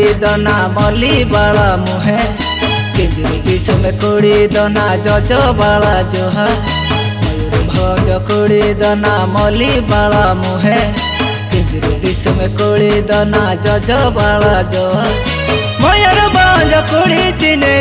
कुड़ी दना मली बाला मुहे किंजरी दिस में कुड़ी दना जजो बाला जोहा मयूर भंग कुड़ी दना मली बाला मुहे किंजरी दिस में कुड़ी दना जजो बाला जोहा मयूर भंग कुड़ी तिने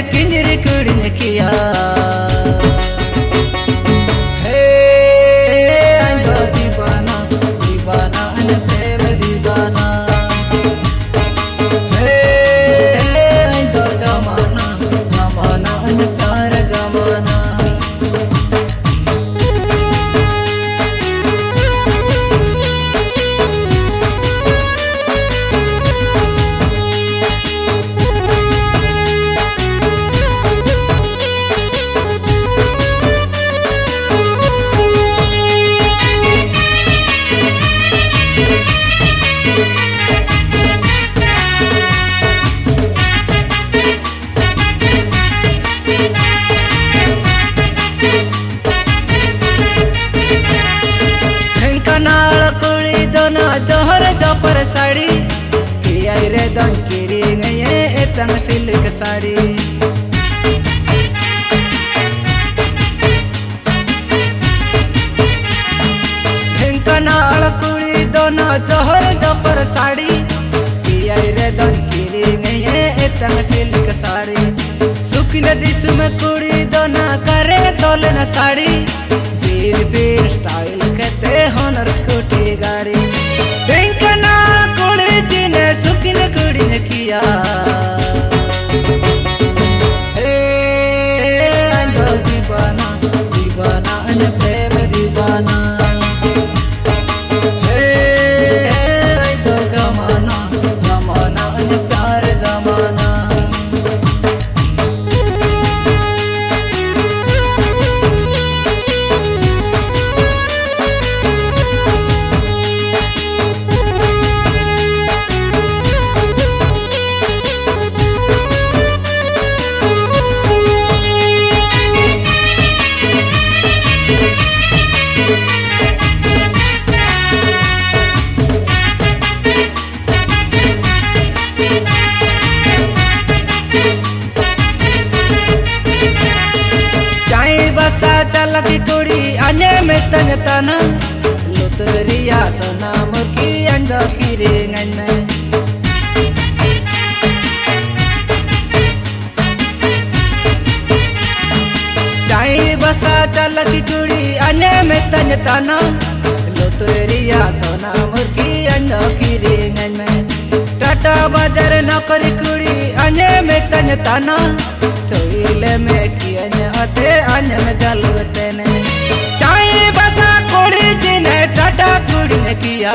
जोपर साड़ी। किया रे किरी गए एतंग सिल्क साड़ी। जोहर जोपर साड़ी। किया रे किरी गए एतंग सिल्क साड़ी। सुखिन दिस में कुड़ी दोना करे तोलन साड़ी। banana. की कुड़ी अने में तन तना। लुतरिया सोना मुर्की अंद की रेंगन में। चाई बसा चल की कुड़ी अने में तन तना। लुतरिया सोना मुर्की अंद की रेंगन में। टाटा बाज़ार नौकरी कुड़ी अने में तन तना। चोइले में कियन अते पंजम जलते ने चाय बसा कोड़ी जिन्हें टाटा कुड़ी ने किया।